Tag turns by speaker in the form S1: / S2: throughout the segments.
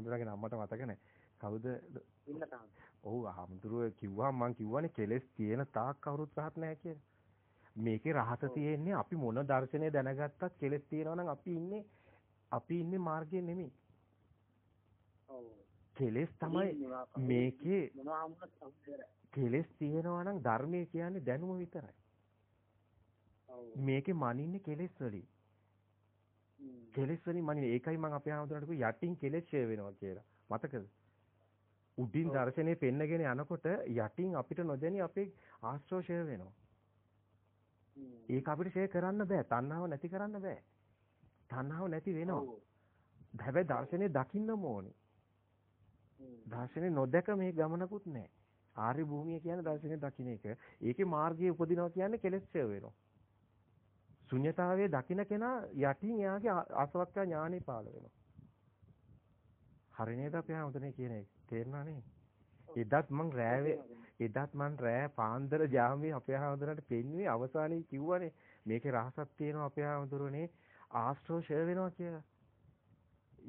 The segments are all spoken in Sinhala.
S1: හාමුදුරගේ නම්මට මතක නැහැ. කවුද?
S2: ඉන්න තාම.
S1: ඔව් හාමුදුරුවෝ කිව්වා මං කිව්වනේ කෙලස් තියෙන තාක් කවුරුත් රහත් නැහැ කියලා. මේකේ රහත තියෙන්නේ අපි මොන දර්ශනය දැනගත්තත් කෙලස් තියෙනවා නම් අපි ඉන්නේ අපි ඉන්නේ මාර්ගයේ නෙමෙයි.
S2: ඔව්.
S1: කෙලස් තමයි මේකේ
S2: මොනවා වුණත්
S1: කෙලස් තියෙනවා නම් ධර්මයේ කියන්නේ දැනුම විතරයි. මේකේ මනින්නේ කෙලස් වලින්. කෙලස් වලින් මනින්නේ ඒකයි මම අපේ ආමතුරට කිව්ව යටින් කෙලස් ෂේ වෙනවා කියලා. මතකද? උඩින් දර්ශනේ පෙන්නගෙන යනකොට යටින් අපිට නොදැනි අපේ ආශ්‍රව ෂේ වෙනවා. ඒක අපිට ෂේ කරන්න බෑ. තණ්හාව නැති කරන්න බෑ. තණ්හාව නැති වෙනවා. හැබැයි දර්ශනේ දකින්නම ඕනේ. දර්ශනේ නොදැක මේ ගමනකුත් නැහැ. ආර්ය භූමිය කියන්නේ දර්ශනේ දකින්න එක. ඒකේ මාර්ගයේ උපදිනවා කියන්නේ කෙලෙස් ඡය වෙනවා. ශුන්‍යතාවයේ දකින්න කෙනා යටින් එයාගේ ආසවක්ඛ්‍යා ඥානෙ පාළ වෙනවා. හරි නේද අපි හැමතැනේ කියන එක? තේරුණා නේ? එදත් මං රෑවේ එදත් මං රෑ පාන්දර ජාමේ අපේ හැමදෙනාට පෙන්වුවේ අවසානයේ කිව්වනේ මේකේ රහසක් තියෙනවා අපේ හැමදෙරුවනේ ආශ්‍රව ෂය වෙනවා කියලා.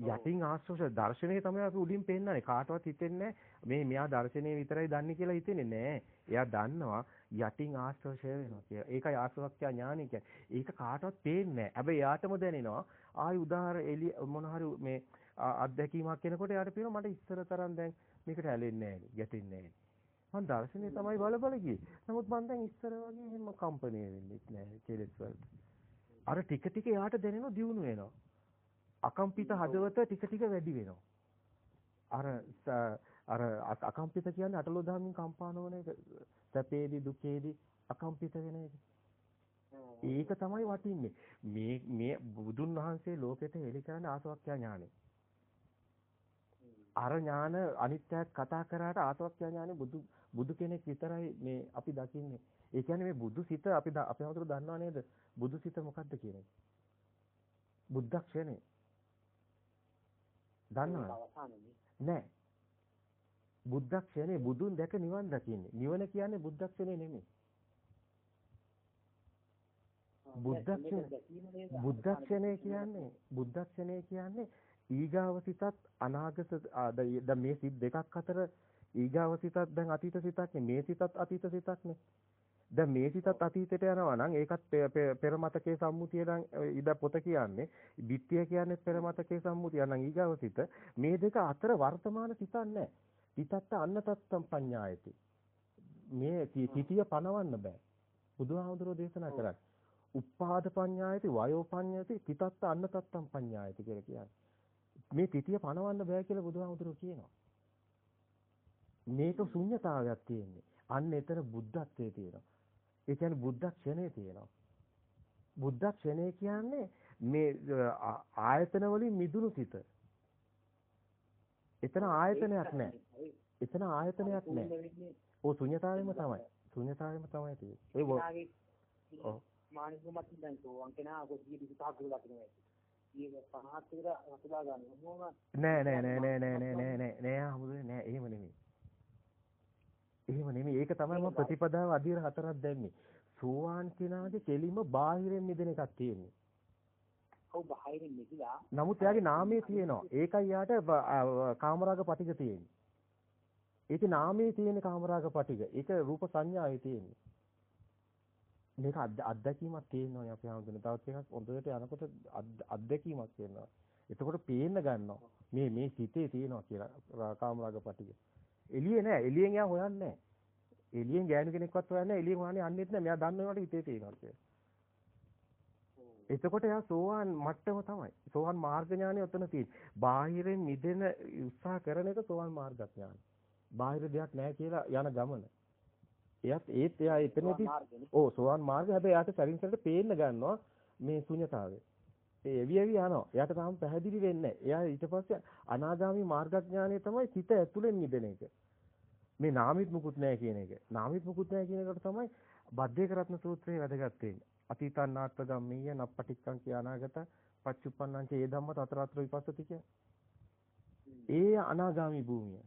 S1: යටින් ආශ්‍රව දර්ශනය තමයි අපි උඩින් පෙන්නන්නේ කාටවත් හිතෙන්නේ මේ මෙයා දර්ශනය විතරයි දන්නේ කියලා හිතෙන්නේ නෑ. එයා දන්නවා යටින් ආශ්‍රවශය වෙනවා කියලා. ඒකයි ආශ්‍රවක්ඛ්‍යා ඥානය කියන්නේ. ඒක කාටවත් පේන්නේ නැහැ. හැබැයි යාටම දැනෙනවා. ආයි උදාහර එළිය මොන හරි මේ අත්දැකීමක් කෙනකොට යාට පේනවා මට ඉස්සර තරම් දැන් මේකට ඇලෙන්නේ නැහැ ගැටෙන්නේ නැහැ. මං දර්ශනේ තමයි බල බල ගියේ. නමුත් මං දැන් ඉස්සර වගේ එහෙම කම්පණය වෙන්නේ නැහැ කෙලෙස් වලට. අර ටික ටික යාට දැනෙනවා දියුණු වෙනවා. අකම්පිත හදවත ටික ටික වැඩි වෙනවා. අර අර අකම්පිත කියන්නේ අටලෝ දහමින් කම්පා නොවන එක සැපේදී දුකේදී අකම්පිත වෙන එක. ඒක තමයි වටින්නේ. මේ මේ බුදුන් වහන්සේ ලෝකෙට එලි කරන ආසවක්ඛ්‍යා ඥානෙ. අර ඥාන අනිත්‍යයක් කතා කරාට ආසවක්ඛ්‍යා ඥානෙ බුදු බුදු කෙනෙක් විතරයි මේ අපි දකින්නේ. ඒ කියන්නේ මේ බුදු සිත අපි අපි හතර දන්නව නේද? බුදු සිත මොකද්ද කියන එක? බුද්ධක්ෂණේ. දන්නවද? නෑ. බුද්ධක්ෂණේ බුදුන් දැක නිවන් දකින්නේ. නිවන කියන්නේ බුද්ධක්ෂණේ නෙමෙයි. බුද්ධක්ෂණේ බුද්ධක්ෂණේ කියන්නේ බුද්ධක්ෂණේ කියන්නේ ඊගාව සිතත් අනාගත දැන් මේ සිත් දෙකක් අතර ඊගාව සිතත් දැන් අතීත සිතක් නේ. මේ සිතත් අතීත සිතක් නේ. දැන් මේ සිතත් අතීතයට යනවා නම් ඒකත් පෙර මතකයේ සම්මුතිය නම් ඉද පොත කියන්නේ විත්‍ය කියන්නේ පෙර මතකයේ සම්මුතිය. නම් ඊගාව සිත මේ දෙක අතර වර්තමාන සිතක් නැහැ තිතත්ත අන්නතත්තම් පඤ්ඤායති. මේ තිතිය පනවන්න බෑ. බුදුහාමුදුරෝ දේශනා කරන්නේ. උප්පාද පඤ්ඤායති වයෝ පඤ්ඤායති තිතත්ත අන්නතත්තම් පඤ්ඤායති කියලා කියන්නේ. මේ තිතිය පනවන්න බෑ කියලා බුදුහාමුදුරෝ කියනවා. මේක ශුන්්‍යතාවයක් තියෙන්නේ. අන්න එතන බුද්ධත්වයේ තියෙනවා. ඒ කියන්නේ බුද්ධ ක්ෂණේ තියෙනවා. බුද්ධ ක්ෂණේ කියන්නේ මේ ආයතන වලින් මිදුණු සිත. එතන ආයතනයක් නැහැ. එතන ආයතනයක් නැහැ. ඕ ශුන්‍යතාවෙම තමයි. ශුන්‍යතාවෙම තමයි තියෙන්නේ. ඒ ඔව්.
S2: මානසිකමත් දැන් සෝවන් කෙනා කොහොමද විපාක දුලා කියනවා. ඒක 50 විතර වතුලා ගන්න.
S1: නෑ නෑ නෑ නෑ නෑ නෑ නෑ නෑ නෑ හමුදුනේ නෑ එහෙම නෙමෙයි. එහෙම නෙමෙයි. ඒක තමයි මම ප්‍රතිපදාව අධීර හතරක් දැම්මේ. සෝවාන් කෙනාගේ කෙලින්ම බාහිරින් මිදෙන එකක් තියෙන්නේ.
S2: ඔව් බාහිරින් මිදලා
S1: නමුත් එයාගේ නාමයේ තියෙනවා. ඒකයි යාට කාමරාග පටික තියෙන්නේ. ඒකේ නාමයේ තියෙන කාමරාග පටික. ඒක රූප සංඥාවේ තියෙන්නේ. මේක අත්දැකීමක් තියෙනවා අපි හඳුනන. තවත් එකක් හොඳට යනකොට අත්දැකීමක් තියෙනවා. එතකොට පේන්න ගන්නවා. මේ මේ සිතේ තියෙනවා කියලා කාමරාග පටික. එළියේ නෑ. එළියෙන් එයා හොයන්නේ නෑ. එළියෙන් ගෑනු කෙනෙක්වත් හොයන්නේ නෑ. එළියෙන් හොයන්නේ අන්නෙත් නෑ. මෙයා දන්නවට හිතේ තියෙනවා කියලා. එතකොට එයා සෝවාන් මට්ටම තමයි. සෝවාන් මාර්ග ඥානය ඔතන තියෙන්නේ. බාහිරින් මිදෙන උත්සාහ කරන එක සෝවාන් මාර්ග ඥානය. බාහිර දෙයක් නැහැ කියලා යන ගමන. එයත් ඒත් එයා එතනදී ඕ සෝවාන් මාර්ගය හැබැයි එයාට සරින් සරට පේන්න ගන්නවා මේ ශුන්‍යතාවය. ඒ එවි එවි යනවා. එයාට තාම පැහැදිලි වෙන්නේ. එයා ඊට පස්සේ අනාගාමි මාර්ගඥානය තමයි සිත ඇතුලෙන් මිදෙන එක. මේ නාමිත් මුකුත් නැහැ කියන එක. නාමිත් මුකුත් නැහැ කියන එකට තමයි බද්දේක රත්න සූත්‍රයේ වැදගත් වෙන්නේ. අතීතන්නාත්ත ධම්මීය නප්පටික්කං කියනාගත පච්චුප්පන්නං චේ ධම්ම තතරතර විපස්සති කිය. ඒ අනාගාමි භූමිය.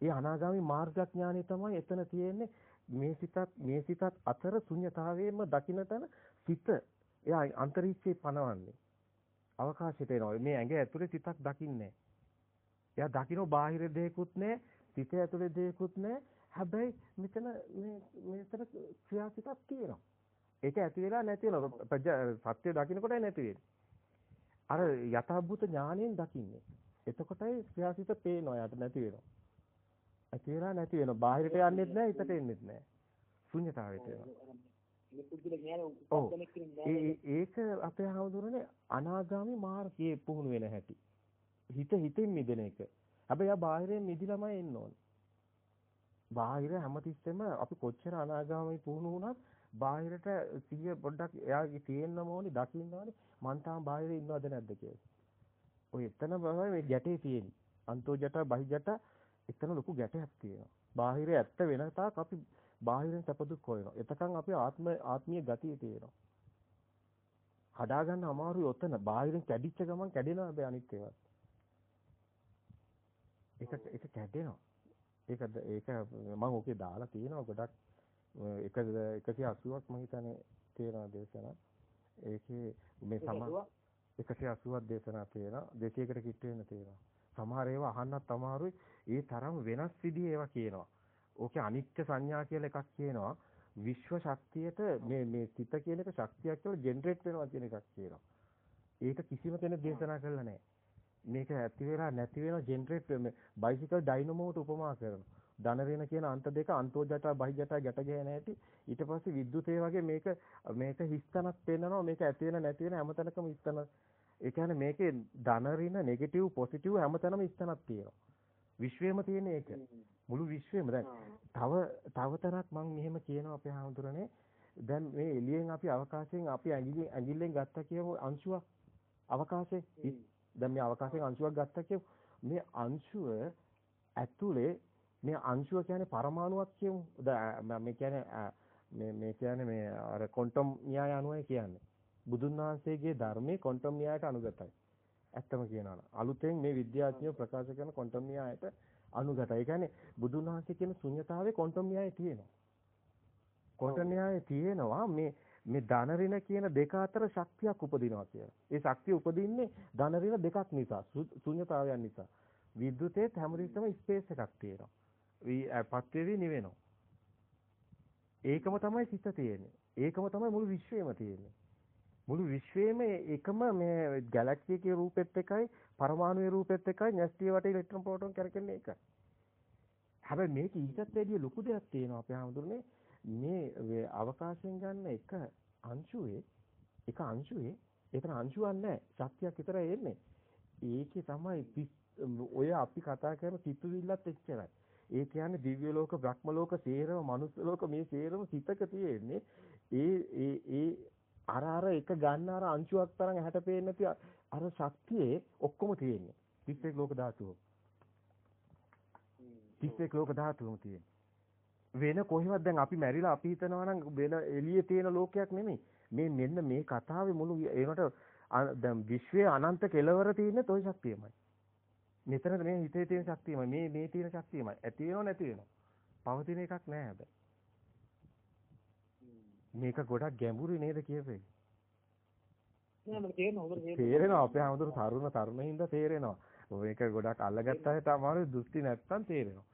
S1: ඒ අනාගාමි මාර්ගඥානෙ තමයි එතන තියෙන්නේ මේ සිතත් මේ සිතත් අතර ශුන්්‍යතාවයේම දකින්න තන සිත එයා අන්තරීක්ෂේ පනවන්නේ. අවකාශයට එනවා. මේ ඇඟ ඇතුලේ සිතක් දකින්නේ එයා දකින්න බාහිර දෙයක්වත් නැහැ. සිත ඇතුලේ දෙයක්වත් නැහැ. හැබැයි මෙතන මේ මෙතන ක්‍රියාසිතක් තියෙනවා. ඒක ඇති වෙලා නැති වෙනවා. සත්‍ය දකින්නකොටයි නැති වෙන්නේ. අර යථාභූත ඥාණයෙන් දකින්නේ. එතකොටයි ක්‍රියාසිත පේනවා යට නැති වෙනවා. ඇති වෙලා නැති වෙනවා. බාහිරට යන්නෙත් නැහැ, හිතට එන්නෙත් නැහැ. ශුන්‍යතාවයට එනවා. ඒක අපේ හවුදුරනේ අනාගාමි මාර්ගයේ පුහුණු වෙන හැටි. හිත හිතින් මිදෙන එක. හැබැයි ආ බාහිරයෙන් මිදිලාමයි එන්න ඕනේ. බාහිර හැමතිස්සෙම අපි කොච්චර අනාගාමී පුහුණු වුණත් බාහිරට සිහිය පොඩ්ඩක් එයාගේ තියෙන්න ඕනේ දකින්න ඕනේ මං තාම බාහිරේ ඉන්නවද නැද්ද කියලා. ඔය එතන තමයි මේ ගැටේ තියෙන්නේ. අන්තෝ ජට බහි ජට එතන ලොකු ගැටයක් තියෙනවා. බාහිරේ ඇත්ත වෙන තාක් අපි බාහිරෙන් සැපදුක් හොයනවා. එතකන් අපි ආත්ම ආත්මීය ගතිය තියෙනවා. හදාගන්න අමාරුයි ඔතන. බාහිරෙන් කැඩිච්ච ගමන් කැඩෙනවා හැබැයි අනිත් ඒවා. ඒක ඒක කැඩෙනවා. ඒක ඒක මම ඕකේ දාලා තියෙනවා ගොඩක් එක 180ක් මම හිතන්නේ තියෙනවා දේශනා. ඒකේ මේ සම 180ක් දේශනා තියෙනවා. 200කට කිට්ට වෙන තියෙනවා. සමහර ඒවා අහන්නත් අමාරුයි. ඒ තරම් වෙනස් විදිහේ ඒවා කියනවා. ඕකේ අනිත්‍ය සංඥා කියලා එකක් කියනවා. විශ්ව ශක්තියට මේ මේ සිත කියන එක ශක්තියක් කියලා ජෙනරේට් වෙනවා කියන එකක් කියනවා. ඒක කිසිම කෙනෙක් දේශනා කළා නැහැ. මේක ඇති වෙලා නැති වෙන ජෙනරේට් වෙන බයිසිකල් ඩයිනමෝට උපමා කරනවා. ධන ඍණ කියන අන්ත දෙක අන්තෝ ජටා බහි ජටා ගැට ගැහෙන හැටි. ඊට පස්සේ විද්‍යුතේ වගේ මේක මේක හිස්තනක් පෙන්නනවා. මේක ඇති වෙන නැති වෙන හැමතැනකම හිස්තන. ඒ කියන්නේ මේකේ ධන ඍණ නෙගටිව් පොසිටිව් හැමතැනම හිස්තනක් තියෙනවා. විශ්වයේම තියෙන ඒක. මුළු විශ්වයේම. දැන් තව තව තරක් මම මෙහෙම කියනවා අපේ හාමුදුරනේ. දැන් මේ එළියෙන් අපි අවකාශයෙන් අපි ඇඟිලි ඇඟිල්ලෙන් ගත්තා කියමු අංශුවක් අවකාශයේ දැන් මේ අවකාශයෙන් අංශුවක් ගත්තා කියමු මේ අංශුව ඇතුලේ මේ අංශුව කියන්නේ පරමාණුවක් කියමු. මේ කියන්නේ මේ මේ කියන්නේ මේ අර ක්වොන්ටම් න්‍යාය අනුවයි කියන්නේ. බුදුන් වහන්සේගේ ධර්මයේ ක්වොන්ටම් න්‍යායට අනුගතයි. ඇත්තම කියනවා නම් අලුතෙන් මේ විද්‍යාඥයෝ ප්‍රකාශ කරන ක්වොන්ටම් න්‍යායට අනුගතයි. ඒ කියන්නේ බුදුන් වහන්සේ කියන ශුන්‍යතාවයේ ක්වොන්ටම් න්‍යාය තියෙනවා. ක්වොන්ටම් න්‍යාය තියෙනවා මේ මේ ධන ඍණ කියන දෙක අතර ශක්තියක් උපදිනවා කියලා. ඒ ශක්තිය උපදින්නේ ධන ඍණ දෙකක් නිසා, ශුන්‍යතාවයන් නිසා. විද්‍යුතේ හැමදෙස්සම ස්පේස් එකක් තියෙනවා. පත් වෙවි නිවෙනවා. ඒකම තමයි සිත තියෙන්නේ. ඒකම තමයි මුළු විශ්වයම තියෙන්නේ. මුළු විශ්වයේම එකම මේ ගැලැක්සි එකේ රූපෙත් එකයි පරමාණුයේ රූපෙත් එකයි න්‍යෂ්ටිය වටේ ඉලෙක්ට්‍රෝන ප්‍රෝටෝන කරකෙන්නේ එකයි. හැබැයි මේක ඊටත් වැඩිය ලොකු දෙයක් තියෙනවා අපේ හැමදෙරනේ මේ අවකාශයෙන් ගන්න එක අංශුවේ එක අංශුවේ ඒතර අංශුවක් නැහැ ශක්තියක් විතරයි එන්නේ. ඒකේ තමයි ඔය අපි කතා කරන සිතුවිල්ලත් එච්චරයි. ඒ කියන්නේ දිව්‍ය ලෝක, බ්‍රහ්ම ලෝක, සේරම, මනුස්ස ලෝක මේ සේරම සිතක තියෙන්නේ. ඒ ඒ ඒ අර අර එක ගන්න අර අංශුවක් තරම් ඇහැට පේන්නේ නැති අර ශක්තියේ ඔක්කොම තියෙන්නේ. 31 ලෝක ධාතුව. 31 ලෝක ධාතුවම තියෙන්නේ. වෙන කොහෙවත් දැන් අපි මැරිලා අපි හිතනවා නම් වෙන එළියේ තියෙන ලෝකයක් නෙමෙයි. මේ මෙන්න මේ කතාවේ මුළු ඒනට දැන් විශ්වයේ අනන්ත කෙලවර තියෙන්නේ toy ශක්තියමයි. මෙතන මේ හිතේ තියෙන ශක්තියමයි මේ මේ තියෙන ශක්තියමයි. ඇති වෙනව නැති වෙනව. පවතින එකක් නෑ හැබැයි. මේක ගොඩක් ගැඹුරුයි නේද කියපේ? තේරෙනවා. අපේ හැමදෙරු තරුණ තරුණ හින්දා තේරෙනවා මේක ගොඩක් අල්ලගත්ත අයට අමාරුයි දෘෂ්ටි නැත්තම් තේරෙනවා.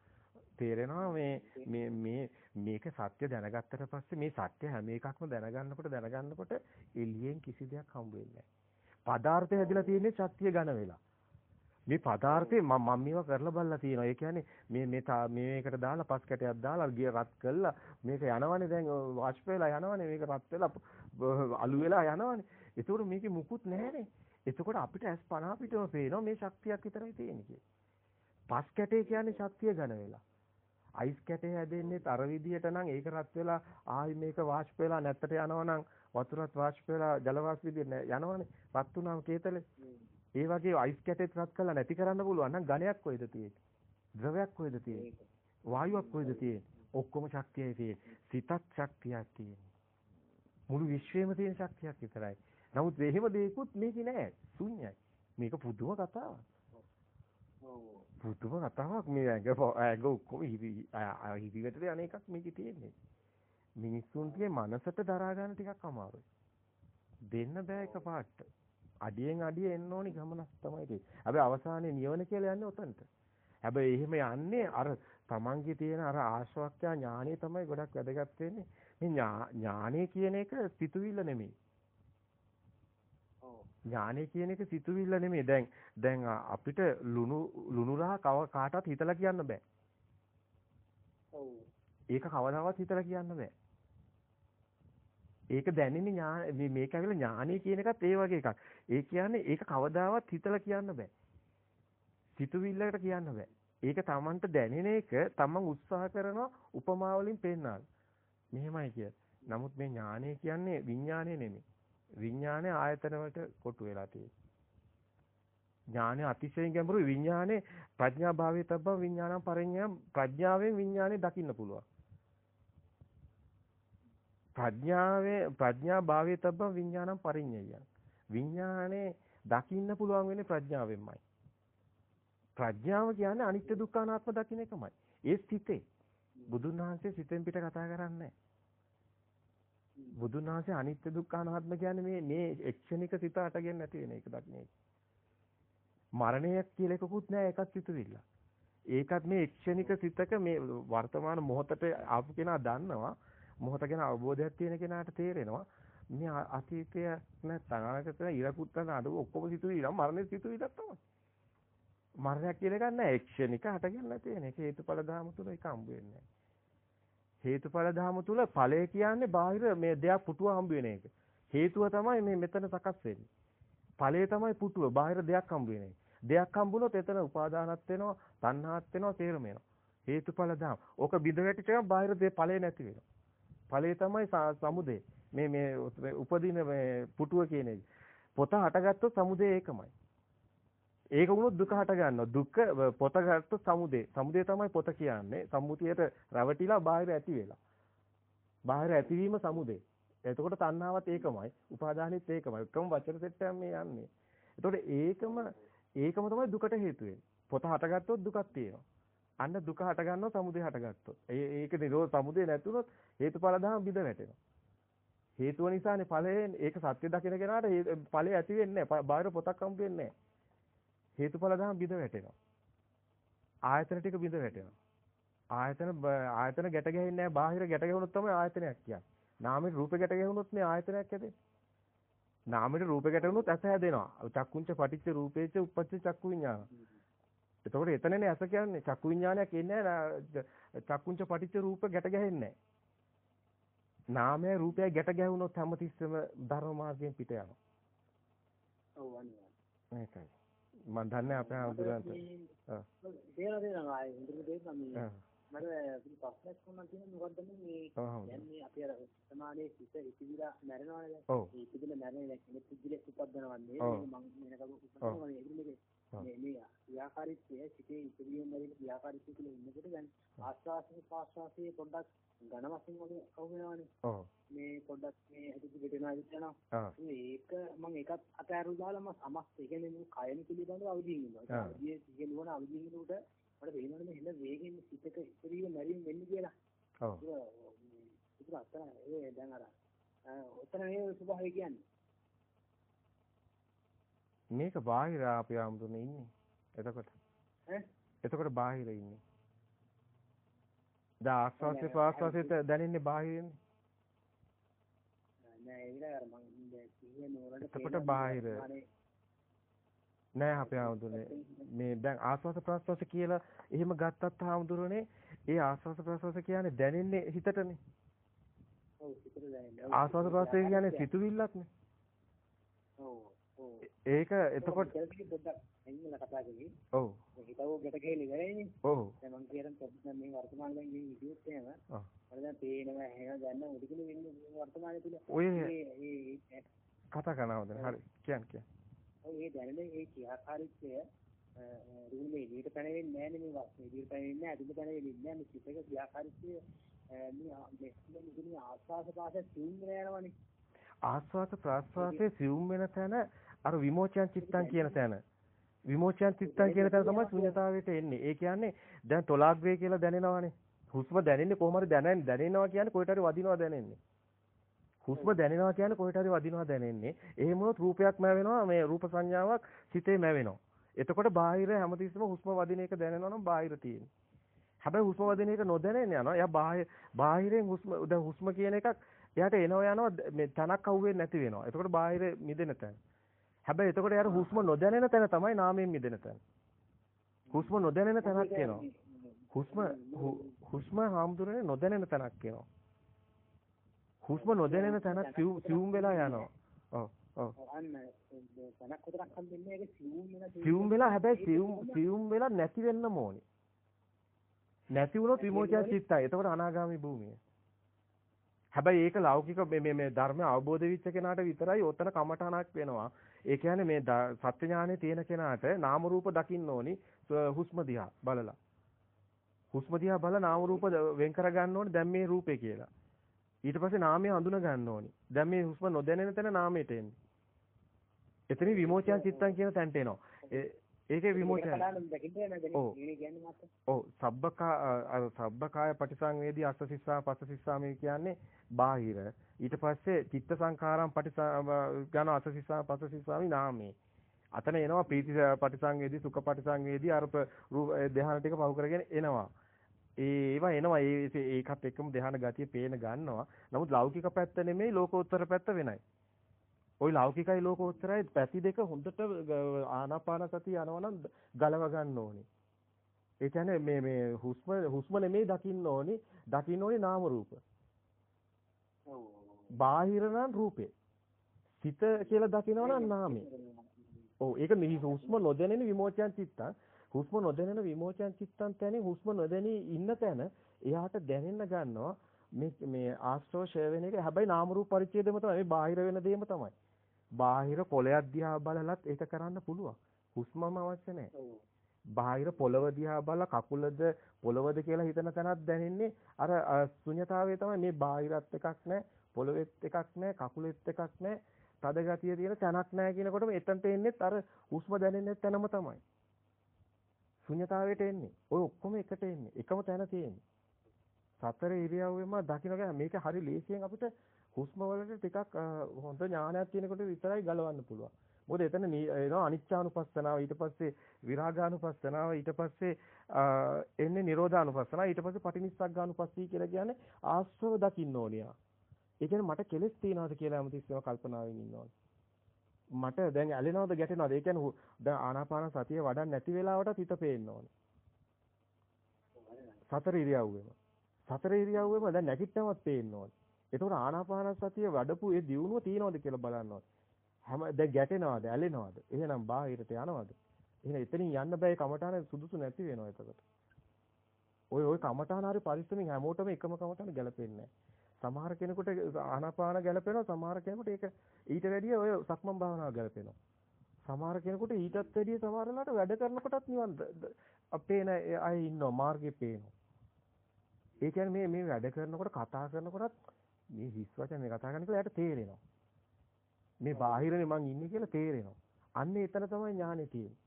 S1: තේරෙනවා මේ මේ මේ මේක සත්‍ය දැනගත්තට පස්සේ මේ සත්‍ය හැම එකක්ම දැනගන්නකොට දැනගන්නකොට එළියෙන් කිසි දෙයක් හම්බ වෙන්නේ නැහැ. පදාර්ථය හැදිලා තියෙන්නේ ශක්තිය ඝන වෙලා. මේ පදාර්ථේ මම මම මේවා කරලා බලලා තියෙනවා. ඒ කියන්නේ මේ මේ මේකට දාලා පස් කැටයක් දාලා ගිය රත් කළා මේක යනවනේ දැන් වාෂ්ප වෙලා යනවනේ මේක රත් වෙලා අලු වෙලා යනවනේ. ඒකෝර මේකේ මුකුත් නැහැනේ. එතකොට අපිට ඇස් 50 පිටම පේනවා මේ ශක්තියක් විතරයි තියෙන්නේ කියලා. පස් කැටේ කියන්නේ ශක්තිය ඝන වෙලා. අයිස් කැටේ හැදෙන්නේ අර විදියට නම් ඒක රත් වෙලා ආයි මේක වාෂ්ප වෙලා නැත්තට යනවනම් වතුරත් වාෂ්ප වෙලා ජල වාෂ්ප විදියට යනවනේ. රත් වුණාම කේතලේ. ඒ වගේ අයිස් කැටෙත් රත් කරලා නැති කරන්න පුළුවන් නම් ඝනයක් කොයිද තියෙන්නේ? ද්‍රවයක් කොයිද තියෙන්නේ? වායුවක් කොයිද තියෙන්නේ? ඔක්කොම ශක්තියයි තියෙන්නේ. සිතත් ශක්තියක් තියෙන්නේ. මුළු විශ්වයේම තියෙන ශක්තියක් විතරයි. නමුත් එහෙම දෙයක්වත් මේකේ නෑ. ශුන්‍යයි. මේක පුදුම කතාවක්. පුදුම කතාවක් මේ ඇඟ ඇඟ ඔක්කොම හිවි හිවිකට යන එකක් මේකේ තියෙන්නේ. මිනිස්සුන්ගේ මනසට දරා ගන්න ටිකක් අමාරුයි. දෙන්න බෑ එකපාරට. අඩියෙන් අඩිය එන්න ඕනි ගමනක් තමයි තියෙන්නේ. හැබැයි අවසානයේ නිවන කියලා යන්නේ උතන්ට. හැබැයි එහෙම යන්නේ අර තමන්ගේ තියෙන අර ආශ්‍රවක්ඛ්‍යා ඥානෙ තමයි ගොඩක් වැදගත් වෙන්නේ. මේ ඥානෙ කියන එක සිතුවිල්ල නෙමෙයි. ඥානෙ කියන එක සිතුවිල්ල නෙමෙයි. දැන් දැන් අපිට ලුණු ලුණු රහ කව කාටවත් හිතලා කියන්න බෑ.
S2: ඔව්.
S1: ඒක කවදාවත් හිතලා කියන්න බෑ. ඒක දැනෙන්නේ ඥාන මේක ඇවිල්ලා ඥානෙ කියන එකත් ඒ වගේ එකක්. ඒ කියන්නේ ඒක කවදාවත් හිතලා කියන්න බෑ. සිතුවිල්ලකට කියන්න බෑ. ඒක Tamanට දැනෙන එක Taman උත්සාහ කරන උපමා වලින් පෙන්නනවා. මෙහෙමයි කිය. නමුත් මේ ඥානය කියන්නේ විඥානය නෙමෙයි. විඥානය ආයතන වලට කොටු වෙලා තියෙන්නේ. ඥානය අතිශයින් ගැඹුරු විඥානේ ප්‍රඥා භාවයේ තබ්බ විඥානම් පරිඥාම් ප්‍රඥාවෙන් විඥානේ දකින්න පුළුවන්. ප්‍රඥාවේ ප්‍රඥා භාවයේ තබ්බ විඥානම් පරිඥය. විඥානේ දකින්න පුළුවන් වෙන්නේ ප්‍රඥාවෙන්මයි. ප්‍රඥාව කියන්නේ අනිත්‍ය දුක්ඛ අනාත්ම දකින්න එකමයි. ඒ සිතේ බුදුන් වහන්සේ සිතෙන් පිට කතා කරන්නේ බුදුන් වහන්සේ අනිත්‍ය දුක්ඛ අනාත්ම කියන්නේ මේ මේ එක්ෂණික සිත අටගෙන නැති වෙන එක දක්නේ. මරණය කියලා එකකුත් නැහැ ඒකත් සිතුවිල්ල. ඒකත් මේ එක්ෂණික සිතක මේ වර්තමාන මොහොතට ආපු කෙනා දන්නවා මොහොත ගැන අවබෝධයක් තියෙන කෙනාට තේරෙනවා මේ අතීතය නැත්නම් අනාගතය ඉරකුත්තන අඩුව ඔක්කොම සිතුවිලි නම් මරණය සිතුවිලක් තමයි. මරණයක් කියලා එකක් නැහැ. එක්ෂණික හටගෙන නැති වෙන එක හේතුඵල ධාම තුල ඒක හම්බ වෙන්නේ හේතුඵල ධාම තුල ඵලය කියන්නේ බාහිර මේ දෙයක් පුටුව හම්බ වෙන එක. හේතුව තමයි මේ මෙතන සකස් වෙන්නේ. ඵලය තමයි පුටුව බාහිර දෙයක් හම්බ වෙන එක. දෙයක් හම්බුනොත් එතන උපාදානත් වෙනවා, තණ්හාත් වෙනවා, තේරම වෙනවා. හේතුඵල ධාම. ඕක බිඳ වැටිච්ච බාහිර දේ ඵලය නැති වෙනවා. ඵලය තමයි සමුදේ. මේ මේ උපදින මේ පුටුව කියන එක. පොත හටගත්තොත් සමුදේ ඒකමයි. ඒක වුණොත් දුක හට ගන්නවා. දුක පොත ගත්තොත් සමුදේ. සමුදේ තමයි පොත කියන්නේ. සම්මුතියට රැවටිලා බාහිර ඇති වෙලා. බාහිර ඇතිවීම සමුදේ. එතකොට තණ්හාවත් ඒකමයි. උපාදානෙත් ඒකමයි. එකම වචන සෙට් එකක් මේ යන්නේ. එතකොට ඒකම ඒකම තමයි දුකට හේතු වෙන්නේ. පොත හටගත්තොත් දුකක් තියෙනවා. අන්න දුක හට ගන්නවා සමුදේ හටගත්තොත්. ඒ ඒක නිරෝධ සමුදේ නැතුනොත් හේතුඵල ධම බිඳ වැටෙනවා. හේතුව නිසානේ ඵලයෙන් ඒක සත්‍ය දකින කෙනාට ඵලය ඇති වෙන්නේ නැහැ. බාහිර පොතක් හම්බ වෙන්නේ නැහැ. හේතුඵල ධම බිඳ වැටෙනවා. ආයතන ටික බිඳ වැටෙනවා. ආයතන ආයතන ගැට ගැහෙන්නේ නැහැ. බාහිර ගැට ගැහුණොත් තමයි ආයතනයක් කියන්නේ. නාමෙට රූපේ ගැට ගැහුණොත් මේ ආයතනයක් හැදෙන්නේ. නාමෙට රූපේ ගැට ගැහුණොත් ඇස හැදෙනවා. චක්කුංච පටිච්ච රූපේච උප්පච්ච චක්කු විඥාන. එතකොට එතනනේ ඇස කියන්නේ චක්කු විඥානයක් එන්නේ නැහැ. චක්කුංච පටිච්ච රූප ගැට ගැහෙන්නේ නැහැ. නාමය රූපය ගැට ගැහුණොත් හැමතිස්සෙම ධර්ම මාර්ගයෙන් පිට යනවා.
S2: ඔව් අනිවාර්යයෙන්.
S1: මේකයි. මම දන්නේ අපේ හඳුරන්ට.
S2: ඔව්. දේලා දෙනවා ආයේ හඳුරු දෙන්න මේ මට ප්‍රශ්නයක් වුණා තියෙන මොකද්ද මේ දැන් මේ අපි අර සමානයේ සිත ඉතිවිලා මැරෙනවානේ. ඒ ඉතිවිලා මැරෙන කෙනෙක් ඉතිවිලා උපදිනවා නේ. මම මේනකම උපදිනවා නේ. මේ මේ ක්‍රියාකාරීත්වය සිතේ ඉතිවිලා මැරෙන ක්‍රියාකාරීත්වය කියලා ඉන්නකොට දැන් ආස්වාසේ පාස්වාසේ පොඩ්ඩක් ඝන වශයෙන් වගේ කව වෙනවානේ.
S1: ඔව්.
S2: මේ පොඩ්ඩක් මේ හිතේ පිටේනවා විතරනවා.
S1: ආ.
S2: ඒක මම ඒකත් අතෑරුලා දාලා මම සමස්ත ඒ කියන්නේ මේ කයන පිළිබඳව අවදීන් ඉන්නවා. ඒ කියන්නේ අවදීන් ඉන්නකොට මට වෙනවනේ මේ හෙල වේගෙන් සිතක ඉතිරිව මැරීම වෙන්නේ කියලා.
S1: ඔව්.
S2: ඒක අතන ඒ දැන් අර ඔතන මේ ස්වභාවය කියන්නේ.
S1: මේක බාහිර අපේ ආමුදුනේ ඉන්නේ. එතකොට.
S2: ඈ?
S1: එතකොට බාහිර ඉන්නේ. දැන් ආස්වාසේ ප්‍රාස්වාසයේ දැනෙන්නේ බාහිරින්නේ.
S2: නෑ ඒක මම සිහිය නෝරට
S1: එතකොට බාහිර නෑ අපේ ආමුදුනේ මේ දැන් ආස්වාස ප්‍රාස්වාස කියලා එහෙම ගත්තත් ආමුදුරනේ ඒ ආස්වාස ප්‍රාස්වාස කියන්නේ දැනෙන්නේ හිතටනේ.
S2: ඔව් හිතට දැනෙන්නේ.
S1: ආස්වාස ප්‍රාස්වාස කියන්නේ සිතුවිල්ලක්නේ.
S2: ඔව්.
S1: ඒක එතකොට
S2: පොඩ්ඩක් එන්නලා කතා කරේ.
S1: ඔව්.
S2: හිතවෝ ගැට ගහලා ඉවරයිනේ.
S1: ඔව්.
S2: දැන් මම කියන පොඩ්ඩක් මේ වර්තමාන දැන් මේ විදියුත් එහෙම.
S1: ඔව්.
S2: දැන් පේනවා එහෙම දැන් උඩිකල වෙන්නේ වර්තමානයේ තුල.
S1: ඔය කතා කරනවද? හරි. කියන්න කියන්න.
S2: ඔය ඒ දැනෙන ඒ ක්‍රියාකාරීත්වය රුමේ එළියට පැනෙන්නේ නැහැ නේ මේ වස්තු එළියට පැනෙන්නේ නැහැ අදිට පැනෙන්නේ නැහැ මේ චිතක ක්‍රියාකාරීත්වය මේ මේ මේ ආස්වාද පාස සිුම් වෙනවනේ
S1: ආස්වාද ප්‍රාස්වාදයේ සිුම් වෙන තැන අර විමෝචයන් චිත්තං කියන තැන විමෝචයන් චිත්තං කියන තැන තමයි ශුන්‍යතාවයට එන්නේ. ඒ කියන්නේ දැන් තොලාග්‍රේ කියලා දැනෙනවානේ. හුස්ම දැනෙන්නේ කොහොම හරි දැනෙන දැනෙනවා කියන්නේ කොහෙට හරි වදිනවා දැනෙන්නේ. හුස්ම දැනෙනවා කියන්නේ කොහෙට හරි වදිනවා දැනෙන්නේ. එහෙම වුණොත් රූපයක් මැවෙනවා මේ රූප සංඥාවක් සිතේ මැවෙනවා. එතකොට බාහිර හැමතිස්සෙම හුස්ම වදින එක දැනෙනවා නම් බාහිර තියෙන්නේ. හැබැයි හුස්ම වදින එක නොදැනෙන යනවා. එයා බාහිර බාහිරෙන් හුස්ම දැන් හුස්ම කියන එකක් එයාට එනවා යනවා මේ තනක් අහුවෙන්නේ නැති වෙනවා. එතකොට බාහිර මිදෙන තැන. හැබැයි එතකොට එයාට හුස්ම නොදැනෙන තැන තමයි නාමයෙන් මිදෙන තැන. හුස්ම නොදැනෙන තැනක් එනවා. හුස්ම හුස්ම හාමුදුරනේ නොදැනෙන තැනක් එනවා. හුස්ම නොදැනෙන තැනක් සිවුම් වෙලා යනවා. ඔව් ඔව්.
S2: සිවුම්
S1: වෙලා හැබැයි සිවුම් සිවුම් වෙලා නැති වෙන්න ඕනේ. නැති වුණොත් විමෝචන චිත්තයි. එතකොට අනාගාමී භූමිය. හැබැයි ඒක ලෞකික මේ මේ ධර්ම අවබෝධ වෙච්ච කෙනාට විතරයි ඔතන කමඨහනක් වෙනවා. ඒ කියන්නේ මේ සත්‍ය ඥානෙ තියෙන කෙනාට නාම රූප දකින්න ඕනි හුස්ම දිහා බලලා. හුස්ම දිහා බලලා නාම රූප වෙන් කර ගන්න ඕනේ දැන් මේ රූපේ කියලා. ඊට පස්සේ නාමය හඳුන ගන්න ඕනි. දැන් මේ හුස්ම නොදැනෙන තැන නාමයට එන්නේ. එතනින් විමෝචන චිත්තං කියන තැනට එනවා. ඒකේ විමෝචන. ඔව් සබ්බකා සබ්බකාය පටිසංවේදී අස්සසිස්සා පස්සසිස්සා මේ කියන්නේ බාහිර. ඊට පස්සේ චිත්ත සංඛාරම් පටිසං අස්සසිස්සා පස්සසිස්සාමි නාමේ. අතන එනවා ප්‍රීති පටිසංවේදී සුඛ පටිසංවේදී අර ධ්‍යාන ටික පහු කරගෙන එනවා. ඒවා එනවා ඒ ඒකත් එක්කම ධ්‍යාන ගතිය පේන ගන්නවා. නමුත් ලෞකික පැත්ත නෙමෙයි ලෝකෝත්තර පැත්ත වෙනයි. ওই ලෞකිකයි ලෝකෝත්තරයි පැති දෙක හොඳට ආනාපාන සතිය යනවනම් ගලව ගන්න ඕනේ. ඒ කියන්නේ මේ මේ හුස්ම හුස්ම නෙමෙයි දකින්න ඕනේ දකින්න ඕනේ නාම රූප. බාහිර නම් රූපේ. සිත කියලා දකිනවා නම් නාමේ. ඔව් ඒක හුස්ම නොදැනෙන විමෝචන චිත්තං හුස්ම නොදැනෙන විමෝචන චිත්තං තැනින් හුස්ම නොදැනී ඉන්න තැන එයාට දැනෙන්න ගන්නවා මේ මේ ආශ්‍රව ෂය වෙන එක හැබැයි නාම රූප පරිච්ඡේදෙම තමයි මේ බාහිර වෙන දෙයම තමයි. බාහිර පොළයක් දිහා බලලත් ඒක කරන්න පුළුවන්. හුස්මම අවශ්‍ය නැහැ. බාහිර පොළව දිහා බලලා කකුලද පොළවද කියලා හිතන තැනක් දැනෙන්නේ අර ශුන්‍යතාවයේ තමයි මේ බාහිරත් එකක් නැහැ පොළවෙත් එකක් නැහැ කකුලෙත් එකක් නැහැ තද ගතිය තියෙන තැනක් නැහැ කියනකොටම එතනට එන්නේත් අර හුස්ම දැනෙන්නේ තැනම තමයි. ශුන්‍යතාවයට එන්නේ. ඔය ඔක්කොම එකට එන්නේ. එකම තැන තියෙන්නේ. සතර ඉරියව්වෙම දකින්න මේක හරි ලේසියෙන් අපිට හුස්ම වලට ටිකක් හොඳ ඥානයක් තියෙනකොට විතරයි ගලවන්න පුළුවන්. මොකද එතන එනවා අනිච්චානුපස්සනාව ඊට පස්සේ විරාගානුපස්සනාව ඊට පස්සේ එන්නේ නිරෝධානුපස්සනාව ඊට පස්සේ පටිනිස්සග්ගානුපස්සී කියලා කියන්නේ ආස්ව දකින්න ඕනියා. ඒ කියන්නේ මට කෙලෙස් තියනවාද කියලා හැමතිස්සෙම කල්පනාවෙන් ඉන්නවා. මට දැන් ඇලෙනවද ගැටෙනවද? ඒ කියන්නේ දැන් ආනාපාන සතිය වඩන්න නැති වෙලාවට හිත පේන්න ඕනේ. සතර ඉරියව්වෙම. සතර ඉරියව්වෙම දැන් නැගිට්ටමත් පේන්න ඕනේ. ඒතකොට ආනාපාන සතිය වඩපු ඒ දියුණුව තියනවද කියලා බලන්න ඕනේ. හැම දැන් ගැටෙනවද? ඇලෙනවද? එහෙනම් බාහිරට යනවද? එහෙනම් එතනින් යන්න බෑ කමඨාන සුදුසු නැති වෙනවා එතකොට. ඔය ඔය කමඨාන හරි පරිස්සමින් හැමෝටම එකම කමඨාන ගැලපෙන්නේ සමහර කෙනෙකුට ආනාපාන ගැලපෙනවා සමහර කෙනෙකුට ඒක ඊට වැඩිය ඔය සක්මන් භාවනාව ගැලපෙනවා. සමහර කෙනෙකුට ඊටත් වැඩිය සමහරලාට වැඩ කරනකොටත් නිවන් අපේන අය ඉන්නවා මාර්ගේ පේනවා. ඒ කියන්නේ මේ මේ වැඩ කරනකොට කතා කරනකොටත් මේ හිස් වචන කතා කරන කියලා එයාට තේරෙනවා. මේ බාහිරනේ මං ඉන්නේ කියලා තේරෙනවා. අන්න එතන තමයි ඥානෙ තියෙන්නේ.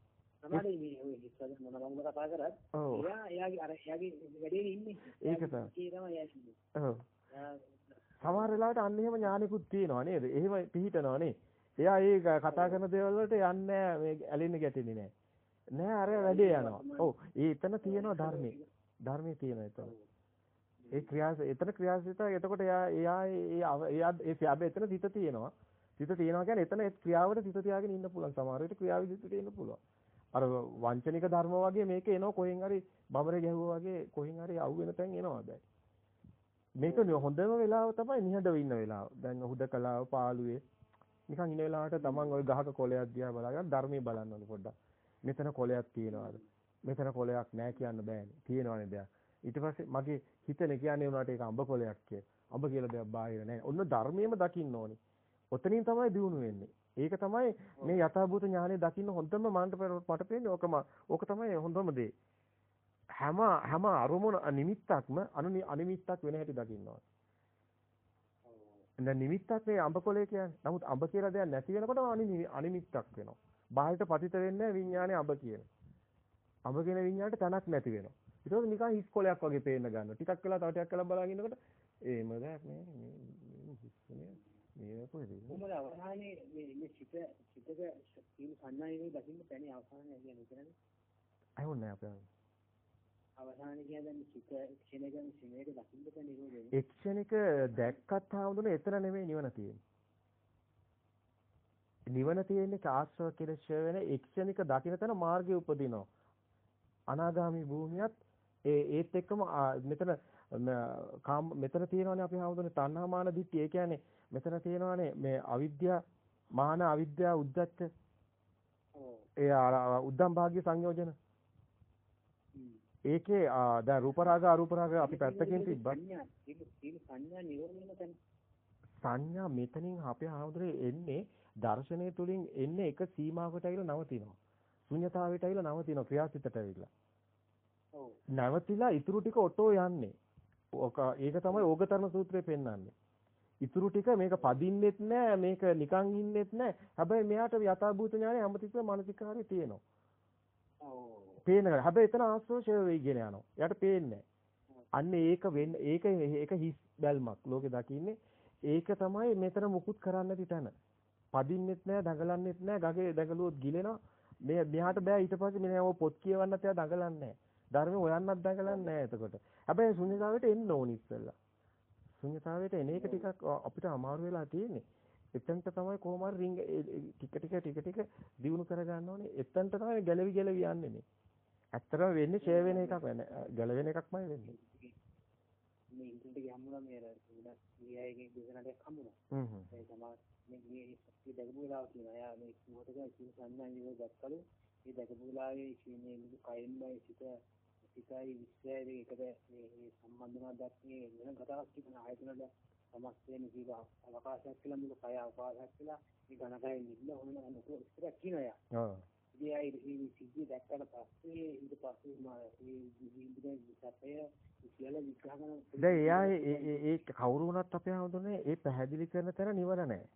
S2: තමයි මේ ඔය හිස් වචන මොන මොන කතා කරත් එයා එයාගේ අර එයාගේ වැඩේ ඉන්නේ.
S1: ඒක තමයි.
S2: ඒ තමයි.
S1: ඔව්. සමහර වෙලාවට අන්න එහෙම ඥානෙකුත් තියෙනවා නේද? එහෙම පිහිටනවා නේ. එයා ඒ කතා කරන දේවල් වලට යන්නේ මේ ඇලෙන්නේ ගැටෙන්නේ නැහැ. නෑ අර වැඩේ යනවා. ඔව්. ඒ එතන තියෙනවා ධර්මයේ. ධර්මයේ තියෙනවා එතන. ඒ ක්‍රියාස එතන ක්‍රියාසිතය එතකොට එයා එයා එයා ඒ හැබැයි එතන සිත තියෙනවා. සිත තියෙනවා කියන්නේ එතන ඒ ක්‍රියාවට සිත තියාගෙන ඉන්න පුළුවන්. සමහර විට ක්‍රියාව විදිහට ඉන්න පුළුවන්. අර වංචනික ධර්ම වගේ මේක එනවා කොහෙන් හරි බබරේ ගැහුවා වගේ කොහෙන් හරි අවු වෙන තැන් එනවා දැන්. මේක හොඳම වෙලාව තමයි නිහඬව ඉන්න වෙලාව. දැන් හුදකලාව පාළුවේ නිකන් ඉන්න වෙලාවට තමන් ওই ගහක කොළයක් දිහා බලාගෙන ධර්මයේ බලන්න ඕනේ පොඩ්ඩක්. මෙතන කොළයක් තියනවාද? මෙතන කොළයක් නැහැ කියන්න බෑනේ. තියෙනවනේ දෙයක්. ඊට පස්සේ මගේ හිතනේ කියන්නේ උනාට ඒක අඹ කොළයක් කියලා. අඹ කියලා දෙයක් බාහිර නැහැ. ඔන්න ධර්මයේම දකින්න ඕනේ. ඔතනින් තමයි දියුණු වෙන්නේ. ඒක තමයි මේ යථාභූත ඥානය දකින්න හොඳම මාන්ට මට පේන්නේ ඕකම ඕක තමයි හොඳම දේ. හැම හැම අරමුණ නිමිත්තක්ම අනිමිත්තක් වෙන හැටි දකින්න ඕනේ. දැන් නිමිත්තක් මේ අඹ කොලේ කියන්නේ. නමුත් අඹ කියලා දෙයක් නැති වෙනකොට අනිමිත්තක් වෙනවා. බාහිරට පතිත වෙන්නේ විඥානේ අඹ කියන. අඹ කියන විඥානට තනක් නැති වෙනවා. ඒක නිකන් හිස් කොලයක් වගේ පේන්න ගන්නවා. ටිකක් වෙලා තව ටිකක් වෙලා බලාගෙන ඉන්නකොට එහෙම දෙයක් නේ මේ හිස් නේ මේ කොහෙද
S2: කොහොමද අවසානයේ මේ මේ සිත සිතක සීල සංඥාවේ දකින්න තැනේ අවසානය කියන්නේ එතනනේ.
S1: අහුන්නේ අපේ
S2: අවසානයේ කියන්නේ සිත ක්ෂණයකින් ක්ෂණයක දකින්න තැන නිරෝධය.
S1: එක්ෂණික දැක්කත් හාමුදුරනේ එතන නෙමෙයි නිවන තියෙන්නේ. නිවන තියෙන්නේ ආශ්‍රව කෙලෙස් වෙන එක්ෂණික දකින්න තැන මාර්ගය උපදිනවා. අනාගාමි භූමියත් ඒ ඒත් එක්කම මෙතන කාම මෙතන තියෙනවානේ අපි හාමුදුරනේ තණ්හා මාන දිට්ඨිය. ඒ කියන්නේ මෙතන තියෙනවානේ මේ අවිද්‍යා මාන අවිද්‍යා උද්දච්ච. ඒ උද්දම් භාග්‍ය සංයෝජන. ඒකේ දැන් රූප රාග අරූප රාග අපි පැත්තකින් තිබ්බා.
S2: සංඥා
S1: මෙතනින් අපේ ආවුදරේ එන්නේ දර්ශනය තුලින් එන්නේ එක සීමාවකට ඇවිල්ලා නවතිනවා. ශුන්‍යතාවයට ඇවිල්ලා නවතිනවා ක්‍රියාසිතට ඇවිල්ලා. නැවතිලා ඊටු ටික ඔටෝ යන්නේ. ඕක ඒක තමයි ඕගතරණ සූත්‍රයේ පෙන්වන්නේ. ඊටු ටික මේක පදින්නෙත් නෑ මේක නිකන් ඉන්නෙත් නෑ. හැබැයි මෙයාට යථාභූත ඥානය හැමතිස්සෙම මානසිකාරය තියෙනවා.
S2: ඔව්.
S1: පේනවා. හැබැයි එතන ආස්වාදය වෙයිගෙන යනවා. එයාට පේන්නේ අන්න ඒක වෙන්න ඒක ඒක හිස් බැල්මක් ලෝකේ දකින්නේ. ඒක තමයි මෙතන මුකුත් කරන්න නැති තැන. පදින්නෙත් නෑ, දඟලන්නෙත් නෑ, ගගේ දඟලුවොත් ගිලෙනවා. මේ මෙහාට බෑ ඊට පස්සේ මෙන්න පොත් කියවන්නත් එයා දඟලන්නේ නෑ. ධර්මය හොයන්නත් දඟලන්නේ නෑ එතකොට. හැබැයි ශුන්‍යතාවයට එන්න ඕනි ඉස්සෙල්ලා. ශුන්‍යතාවයට එන එක ටිකක් අපිට අමාරු වෙලා තියෙන්නේ. එතනට තමයි කොහොම හරි රින්ග ටික ටික ටික ටික දිනු කරගන්න ඕනේ. එතනට තමයි ගැලවි ගැලවි යන්නේ නේ. ඇත්තටම වෙන්නේ ෂෙයා වෙන එකක් වෙන්නේ. ගැලවෙන එකක්මයි වෙන්නේ.
S2: මේ ඉන්ටර්නෙට් එකේ හම්බුනා මේ අර ගියාගේ දේශනාවක් හම්බුනා.
S1: හ්ම් හ්ම්.
S2: ඒ තමයි මේ මේ ශක්තිය දැකපු වෙලාව තියෙනවා. එයා මේ මොහොතක ඉතින් සංඥා නිරෝධ දැක්කලු. ඒ දැකපු වෙලාවේ මේ මුළු කයින්මයි සිත සිතයි විශ්වයයි එකට මේ සම්බන්ධනවා දැක්කේ වෙන කතාවක් තිබුණා. ආයතන වල සමස්තයෙන් ජීව අවකාශයක් කියලා මුළු කය අවකාශයක් කියලා මේ ඝනකය නිල්ල හොන අනුකූල ඉස්සරහ කියනවා.
S1: ඔව්.
S2: ඉතින් ආයි මේ සිද්ධිය දැක්කට පස්සේ ඊට පස්සේ මා මේ ජීවිතේ විසපය කියලා විග්‍රහ කරන
S1: දැන් එයා ඒ ඒ කවුරු වුණත් අපේ හඳුනේ ඒ පැහැදිලි කරන තැන නිවන නැහැ.